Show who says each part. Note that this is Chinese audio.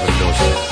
Speaker 1: 很高兴